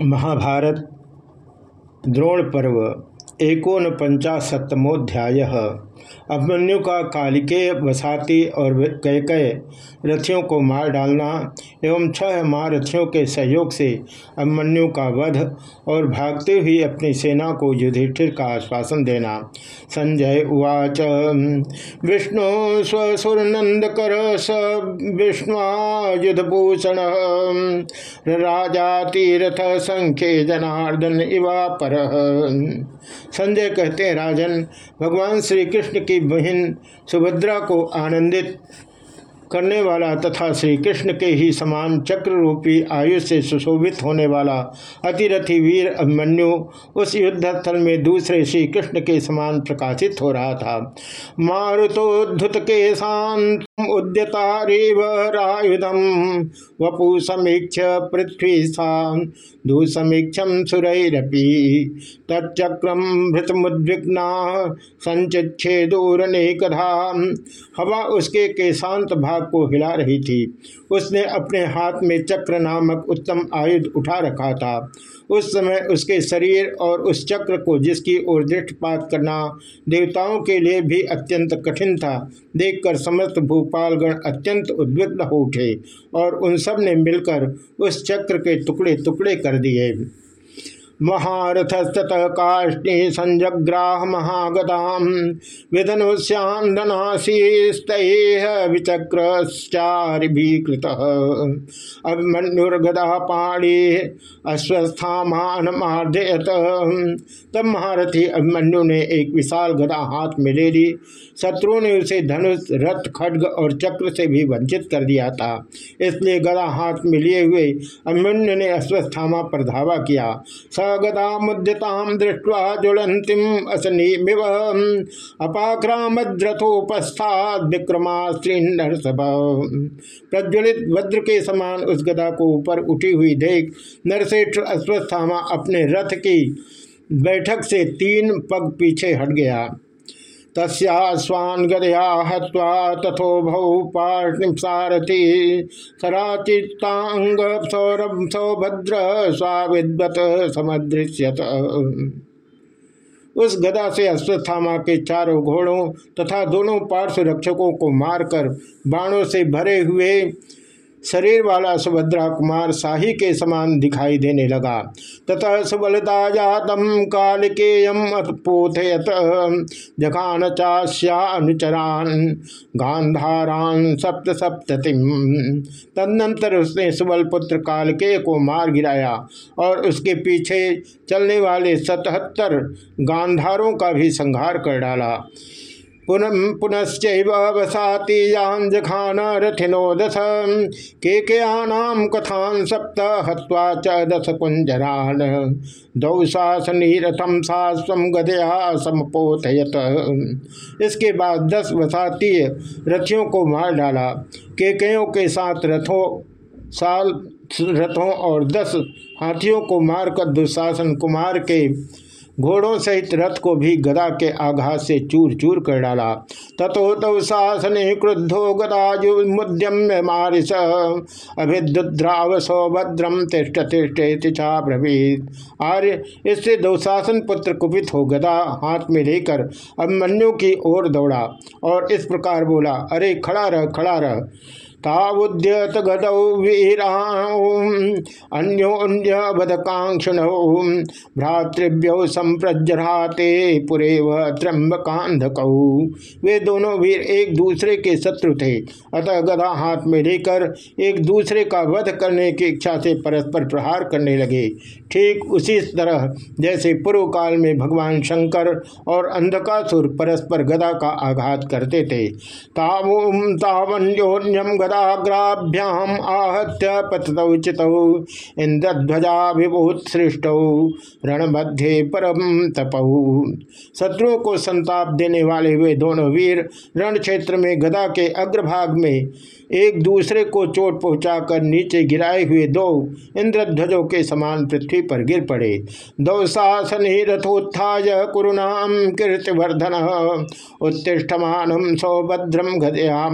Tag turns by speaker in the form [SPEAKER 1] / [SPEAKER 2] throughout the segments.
[SPEAKER 1] महाभारत द्रोण पर्व एकोन पंचाशतमोध्याय अभिमन्यु का कालिके वसाती और कह कैकय रथियों को मार डालना एवं छह महारथियों के सहयोग से अभिमन्यु का वध और भागते हुए अपनी सेना को युधिष्ठिर का आश्वासन देना। संजय उवाच, विष्णु स्वसुरनंद कर स विष्णुयुधभूषण राजा तीर्थ संख्य जनार्दन इवा पर संजय कहते हैं, राजन, भगवान श्री कृष्ण की बहन सुभद्रा को आनंदित करने वाला तथा श्री कृष्ण के ही समान चक्र रूपी आयु से सुशोभित होने वाला अतिरथी वीर अभिमन्यु उस युद्ध स्थल में दूसरे श्री कृष्ण के समान प्रकाशित हो रहा था। मारुतोद्धुत के शांत उद्यतारिवरायुधम वपु समीक्ष पृथ्वी दुसमीक्षम सुरैरपी तच्चक्रम भृतमुद्विग्ना संचिच्छेदूरने कधा हवा उसके के शांत भाग को हिला रही थी। उसने अपने हाथ में चक्र नामक उत्तम आयुध उठा रखा था। उस समय उसके शरीर और उस चक्र को जिसकी ओर दृष्टिपात करना देवताओं के लिए भी अत्यंत कठिन था, देखकर समस्त भूपालगण अत्यंत उद्विग्न हो उठे और उन सबने मिलकर उस चक्र के टुकड़े टुकड़े कर दिए। महारथस्त काष्णी संजग्राह महागदाम विधनुष्यांदनाशीस्त विचक्रश्चारिभीकृत। अभिमन्युर्गदा पाणी अश्वस्थामान मार्जयत तब महारथी अभिमन्यु ने एक विशाल गदा हाथ में ले ली। शत्रु ने उसे धनुष, रथ, खड्ग और चक्र से भी वंचित कर दिया था। इसलिए गदा हाथ में लिए हुए अभिमन्यु ने अश्वस्थामा पर धावा किया। स गदा मुद्यताम दृष्टवा ज्वलंतिम असनीमिव। अपाक्रामद्रथोपस्थात विक्रमाश्रीनरसभ प्रज्वलित वज्र के समान उस गदा को ऊपर उठी हुई देख नरसेठ अश्वस्थामा अपने रथ की बैठक से तीन पग पीछे हट गया। तस्वान गदया हवा तथो भौ पार्थिसारथि सराचितांग सौरभ सौभद्र स्वाविद्वत समदृश्यत। उस गदा से अश्वत्थामा के चारों घोड़ों तथा दोनों पार्श्व रक्षकों को मारकर बाणों से भरे हुए शरीर वाला सुभद्रा कुमार शाही के समान दिखाई देने लगा। ततः सुबलता जातम कालिकेयम पोथयत जखान चाश्यानुचरान गांधारान सप्त सप्ततिम तदनंतर उसने सुबल पुत्र कालके को मार गिराया और उसके पीछे चलने वाले सतहत्तर गांधारों का भी संहार कर डाला। पुनः पुनश्चवसाती जखान रथिनो दश के केयानाम कथान सप्त हवा च दश कुंजरान दौशासनी रथम सास्व गदया समपोथयत इसके बाद दस वसातीय रथियों को मार डाला। केकयों के साथ रथों, साल रथों और दस हाथियों को मारकर दुशासन कुमार के घोड़ों सहित रथ को भी गदा के आघात से चूर चूर कर डाला। तथो तव शासने क्रुद्धो गदाजु मुद्यम्य मारिस। अभिद्राव सौभद्रम तिष्ट तिष्ट ब्रवीत आर्य, इससे दुशासन पुत्र कुपित हो गदा हाथ में लेकर अभिमन्यु की ओर दौड़ा और इस प्रकार बोला, अरे, खड़ा रह खड़ा रह। तावुद्यत गतौ अन्योन्य बदकांक्षण भ्रातृभ्यो संप्रजराते पुरे त्र्यंबकांधक वे दोनों वीर एक दूसरे के शत्रु थे। अतः गदा हाथ में लेकर एक दूसरे का वध करने की इच्छा से परस्पर प्रहार करने लगे। ठीक उसी तरह जैसे पूर्व काल में भगवान शंकर और अंधकासुर परस्पर गदा का आघात करते थे। तावुम तावन्योन्यम गदाग्राभ्याम आहत्य पततौ चितौ इंद्रध्वजा विभूत सृष्टौ रण मध्य परम तपहु शत्रुओं को संताप देने वाले हुए दोनों वीर रण क्षेत्र में गदा के अग्रभाग में एक दूसरे को चोट पहुंचाकर नीचे गिराए हुए दो इंद्रध्वजों के समान पृथ्वी पर गिर पड़े। दो शासन ही रथोत्थाय कुरुनाम कीर्तिवर्धन, उत्तिष्ठमान सौभद्रम गदया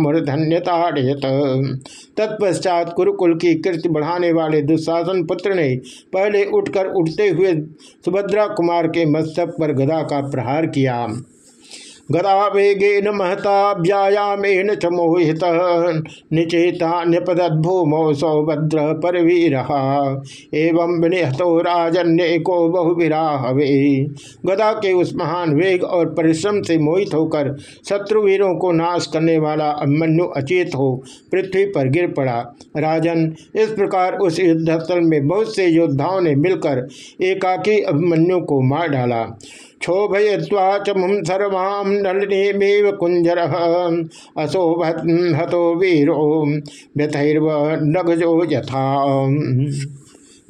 [SPEAKER 1] तत्पश्चात कुरुकुल की कीर्ति बढ़ाने वाले दुशासन पुत्र ने पहले उठकर उठते हुए सुभद्रा कुमार के मस्तक पर गदा का प्रहार किया। गदा वेगेन महता व्यायामेन च मोहित निचेता निपदद्भूमौ सौभद्र परवीर एवं विनिहतो राजन्य को बहुविराहवे। गदा के उस महान वेग और परिश्रम से मोहित होकर शत्रुवीरों को नाश करने वाला अभिमन्यु अचेत हो पृथ्वी पर गिर पड़ा। राजन, इस प्रकार उस युद्धस्थल में बहुत से योद्धाओं ने मिलकर एकाकी अभिमन्यु को मार डाला। क्षोभय्वा च मुम सर्वाम नलिनीमेव कुंजर असोभतो वीरो व्यथैर्व नगजो यथा।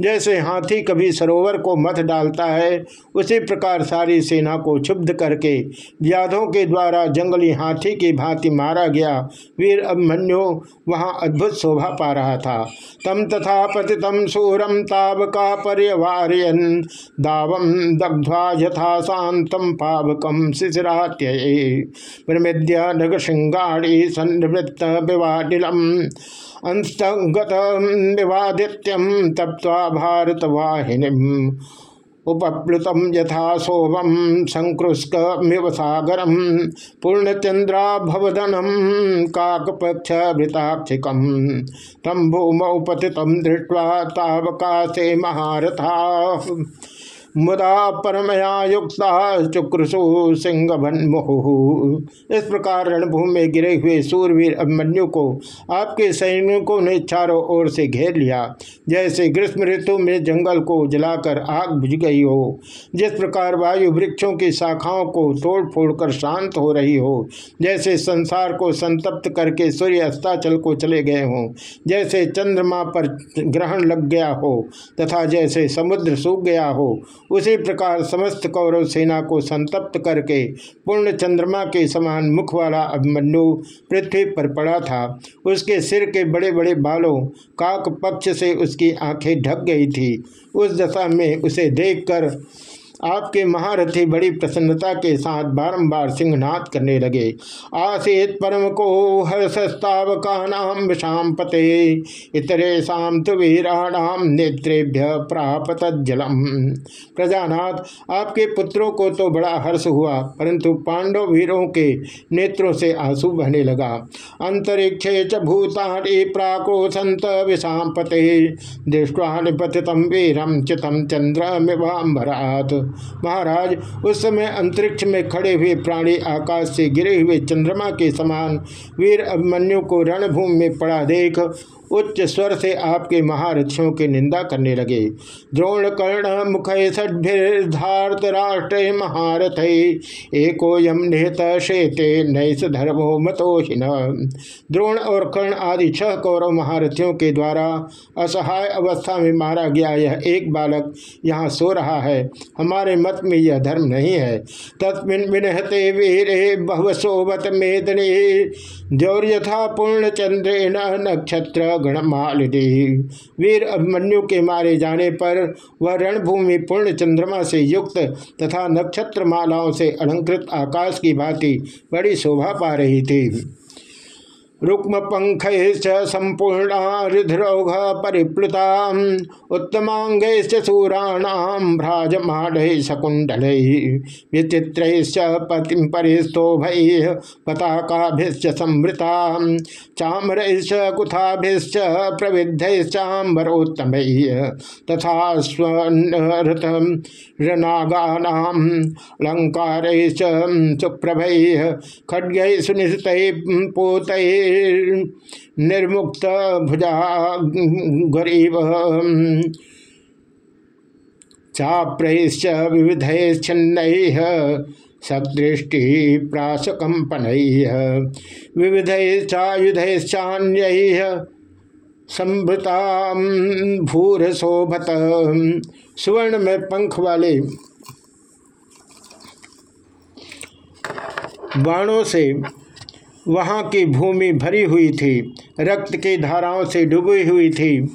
[SPEAKER 1] जैसे हाथी कभी सरोवर को मथ डालता है, उसी प्रकार सारी सेना को क्षुब्ध करके व्याधों के द्वारा जंगली हाथी की भांति मारा गया। वीर अभिमन्यु वहाँ अद्भुत शोभा पा रहा था। तम तथा पतितम सूरम ताब का पर्यवारयन, दावम दग्ध्वा यथा शांतम पावकम शिशिरात्य। प्रमिद्य नग श्रृंगाड़ी सन्निवृत्त विवाडिलम अंस्तगत विवादित्यम तप्वा भारत वाहिनी उपप्लुतम यथा शोभम संकृष्कमिव सागरम पूर्णचंद्राभवदनम काकपक्ष वृताक्षिकम तम भूमौ पतितम दृष्ट्वा तावकाशे महारथा। मुदा परमया युक्ता चुक्रसु सिंह इस प्रकार रणभूमि में गिरे हुए सूरवीर अभिमन्यु को, आपके सैनिकों ने चारों ओर से घेर लिया। जैसे ग्रीष्म ऋतु में जंगल को जलाकर आग बुझ गई हो, जिस प्रकार वायु वृक्षों की शाखाओं को तोड़ फोड़ कर शांत हो रही हो, जैसे संसार को संतप्त करके सूर्य अस्ताचल को चले गए हों, जैसे चंद्रमा पर ग्रहण लग गया हो, तथा जैसे समुद्र सूख गया हो उसी प्रकार समस्त कौरव सेना को संतप्त करके पूर्ण चंद्रमा के समान मुख वाला अभिमन्यु पृथ्वी पर पड़ा था। उसके सिर के बड़े बड़े बालों काक पक्ष से उसकी आँखें ढक गई थी। उस दशा में उसे देखकर आपके महारथी बड़ी प्रसन्नता के साथ बारंबार सिंहनाथ करने लगे। आसेत परम को हर्षस्तावका नाम विषाम पते इतरे शाम तो वीराणाम नेत्रेभ्य प्रापत जलम। प्रजानाथ, आपके पुत्रों को तो बड़ा हर्ष हुआ, परंतु पांडव वीरों के नेत्रों से आँसू बहने लगा। अंतरिक्षे च भूतानि प्राक्रोशंत विषाम पते दृष्टवा निपतितम वीरम चितम मिवाम्बरात महाराज, उस समय अंतरिक्ष में खड़े हुए प्राणी आकाश से गिरे हुए चंद्रमा के समान वीर अभिमन्यु को रणभूमि में पड़ा देख उच्च स्वर से आपके महारथियों की निंदा करने लगे। द्रोण कर्ण मुख षड्भिर्धार्त राष्ट्र महारथ। एको यम निहत शेते नैस धर्मो मतोहिन। द्रोण और कर्ण आदि छह कौरव महारथियों के द्वारा असहाय अवस्था में मारा गया यह एक बालक यहाँ सो रहा है। हमारे मत में यह धर्म नहीं है। तस्मिन विनहते वीरे बहुसोवत मेदने। द्यौर्यथा पूर्ण चंद्रेण नक्षत्र गणमालिनी वीर अभिमन्यु के मारे जाने पर वह रणभूमि पूर्ण चंद्रमा से युक्त तथा नक्षत्र मालाओं से अलंकृत आकाश की भांति बड़ी शोभा पा रही थी। रुक्म पंख संपूर्ण हृद्रौघ परिप्लुता उत्तमांग सूराणाम भ्राजमाढ़ शकुंडल विचित्र पतिम परिस्तोभ, पताकाभिश्च संवृता चामरैश्च कुथाभिश्च प्रविद्धैश्चाम्बरोत्तम, तथा रनागानाम अलंकारैश्च सुप्रभै, खड्गै सुनिश्चित पोत निर्मुक्त भुजा गरीब। चाप्रैश्च विविधैश्छन्न सदृष्टि प्रासकंपन विविधैश्चायुधैश्चान्य संभृता भूर शोभत सुवर्ण में पंख वाले बाणों से वहाँ की भूमि भरी हुई थी, रक्त की धाराओं से डूबी हुई थी।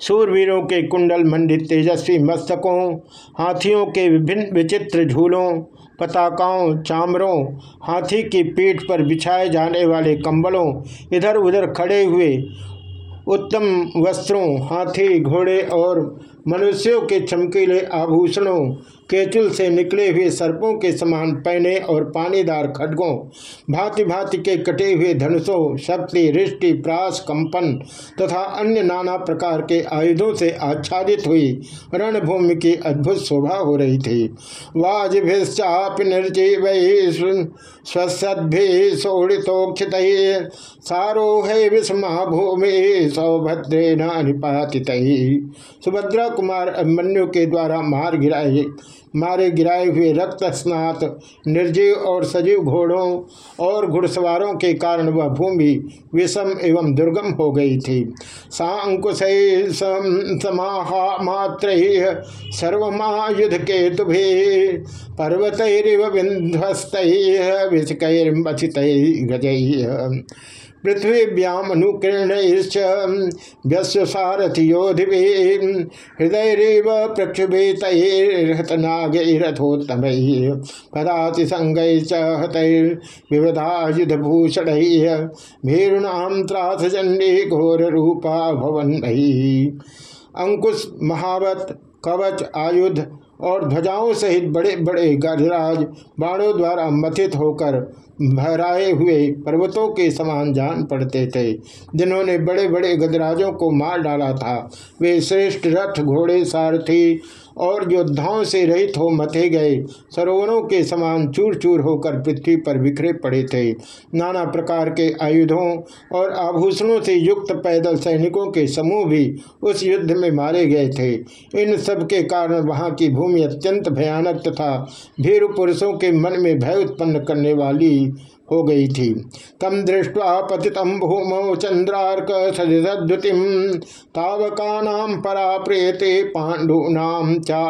[SPEAKER 1] सूरवीरों के कुंडल मंडित तेजस्वी मस्तकों, हाथियों के विभिन्न विचित्र झूलों, पताकाओं, चामरों, हाथी की पीठ पर बिछाए जाने वाले कंबलों इधर उधर खड़े हुए उत्तम वस्त्रों, हाथी, घोड़े और मनुष्यों के चमकीले आभूषणों केचुल से निकले हुए सर्पों के समान पहने और पानीदार खड्गों भांति भांति के कटे हुए धनुषों, शक्ति, रिष्टि, प्रास, कंपन तथा अन्य नाना प्रकार के आयुधों से आच्छादित हुई रणभूमि की अद्भुत शोभा हो रही थी। वाजभिश्चाप निर्जीव स्वसद्भि सारोह भूमि सौभद्रे निपातित सुभद्रा कुमार अभिमन्यु के द्वारा मार गिराए मारे गिराए हुए रक्त स्नात निर्जीव और सजीव घोड़ों और घुड़सवारों के कारण वह भूमि विषम एवं दुर्गम हो गई थी। सांकुश मात्र सर्वमायुध के तुभे पर्वतरिव विध्वस्त विषकैर्मचित गजय पृथ्वी व्याम अनुकीर्ण व्यस्वसारथियोधिभि हृदय प्रक्षुभितनागरथोत्तम पदाति संग विविधायुधभूषण भीरुणाम त्रासचंडी घोर रूपा भवन अंकुश, महावत, कवच, आयुध और ध्वजाओं सहित बड़े बड़े गजराज बाणों द्वारा मथित होकर भराए हुए पर्वतों के समान जान पड़ते थे। जिन्होंने बड़े बड़े गदराजों को मार डाला था, वे श्रेष्ठ रथ घोड़े सारथी और योद्धाओं से रहित हो मथे गए। सरोवरों के समान चूर चूर होकर पृथ्वी पर बिखरे पड़े थे। नाना प्रकार के आयुधों और आभूषणों से युक्त पैदल सैनिकों के समूह भी उस युद्ध में मारे गए थे। इन सब के कारण वहाँ की भूमि अत्यंत भयानक तथा भीरु पुरुषों के मन में भय उत्पन्न करने वाली हो गई थी। तम दृष्टवा पतितम भूमौ चंद्रार्क सदिद्युतिम तावका नाम परा प्रेते पांडूनाम चा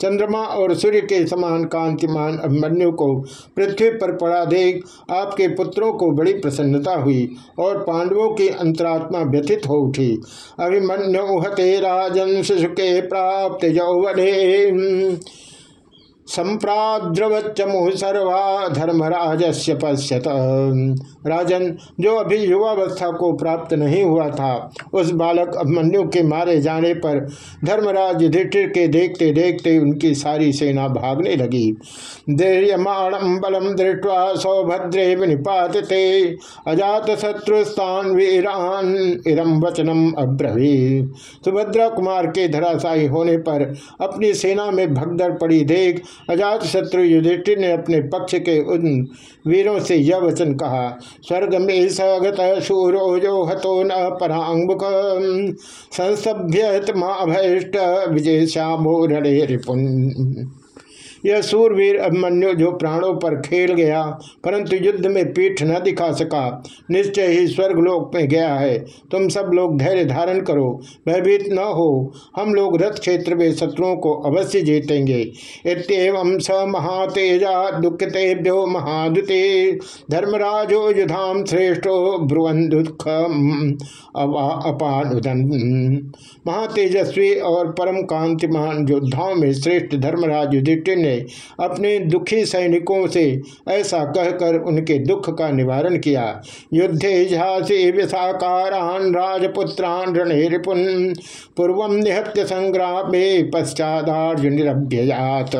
[SPEAKER 1] चंद्रमा और सूर्य के समान कांतिमान अभिमन्यु को पृथ्वी पर पड़ा देख आपके पुत्रों को बड़ी प्रसन्नता हुई और पांडवों की अंतरात्मा व्यथित हो उठी। अभिमन्यु हते राजन शिशु के प्राप्त यौवने। संप्राद्रवच्चमु सर्वा धर्मराज से पश्यत। राजन, जो अभी युवावस्था को प्राप्त नहीं हुआ था, उस बालक अभिमन्यु के मारे जाने पर धर्मराज युधिष्ठिर के देखते देखते उनकी सारी सेना भागने लगी। धैर्यमाणम बलम दृष्टवा सौभद्रे निपात ते अजात शत्रुस्तान वीरान इदम वचनम अब्रवी सुभद्रा कुमार के धराशायी होने पर अपनी सेना में भगदड़ पड़ी देख अजात शत्रु युधिष्ठिर ने अपने पक्ष के उन वीरों से यह वचन कहा, स्वर्ग में सगत शूर जो हतो न पर संसभ्य भयष्ट विजय श्यामो रिपुन। यह सूरवीर अभिमन्यु जो प्राणों पर खेल गया, परंतु युद्ध में पीठ न दिखा सका। निश्चय ही स्वर्गलोक में गया है। तुम सब लोग धैर्य धारण करो, भयभीत न हो। हम लोग रथ क्षेत्र में शत्रुओं को अवश्य जीतेंगे। इतम स महातेजा दुखतेभ्यो महादुते धर्मराजो युधाम श्रेष्ठो ब्रुवन दुख अपानुदन। महातेजस्वी और परम कांतिमान योद्धाओं में श्रेष्ठ धर्मराज युधिष्ठिर ने ने अपने दुखी सैनिकों से ऐसा कहकर उनके दुख का निवारण किया। युद्धे झासी विशाकारान राजपुत्रान रणे रिपुन पूर्व निहत्य संग्राम पश्चादार्जुन निरभ्यजात।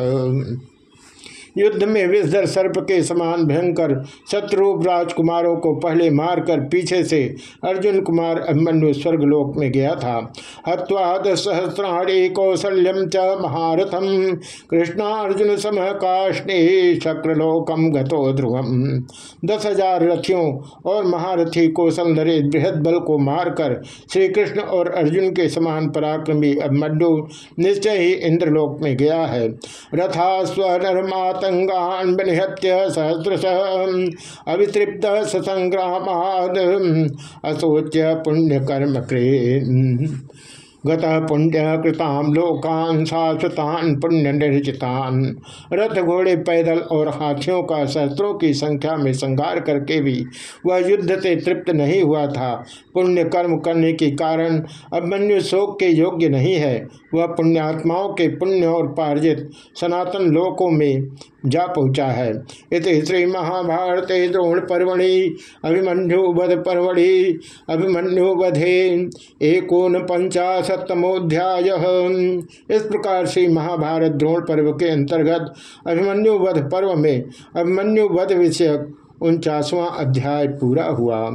[SPEAKER 1] युद्ध में विषधर सर्प के समान भयंकर शत्रु राजकुमारों को पहले मारकर पीछे से अर्जुन कुमार अभिमन्यु स्वर्गलोक में गया था। हत्वाद सहस्राणी कौशल्यम च महारथम कृष्णा अर्जुन समह काष्णे शक्रलोकम गतो ध्रुवम दस हज़ार रथियों और महारथी कौशल नरे बृहद बल को मारकर श्री कृष्ण और अर्जुन के समान पराक्रमी अभिमन्यु निश्चय ही इंद्रलोक में गया है। रथा स्वनर्मात तंगान बनिहत्य सहस्रश अवितृप्त ससंग्रामाद असोच्य पुण्य कर्म गतः पुण्य कृताम लोकान शाश्वतान पुण्य निर्जितान रथ घोड़े पैदल और हाथियों का शस्त्रों की संख्या में संगार करके भी वह युद्ध से तृप्त नहीं हुआ था। पुण्य कर्म करने के कारण अभिमन्यु शोक के योग्य नहीं है। वह पुण्यात्माओं के पुण्य और पार्जित सनातन लोकों में जा पहुँचा है। इस श्री महाभारत द्रोण पर्वणि अभिमन्युवध पर्वणि अभिमन्यु वधे एकोन पंचाशतमोध्याय इस प्रकार से महाभारत द्रोण पर्व के अंतर्गत अभिमन्यु वध पर्व में अभिमन्यु वध विषयक उनचासवां अध्याय पूरा हुआ।